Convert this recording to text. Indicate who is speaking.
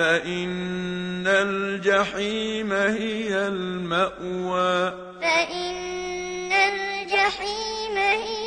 Speaker 1: فإن الجحيم هي المأوى.
Speaker 2: فإن الجحيم هي